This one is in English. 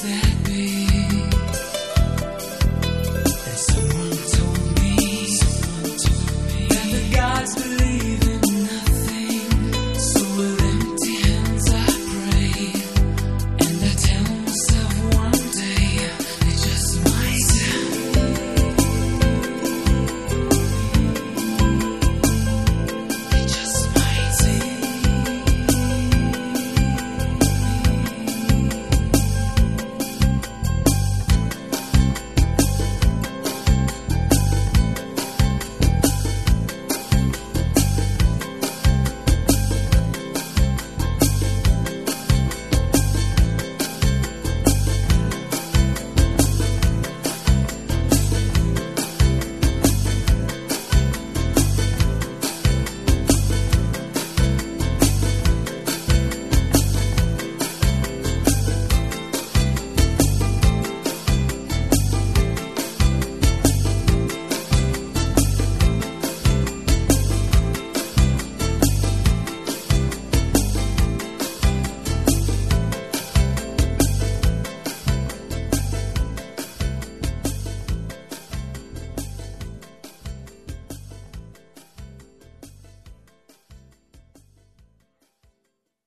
said.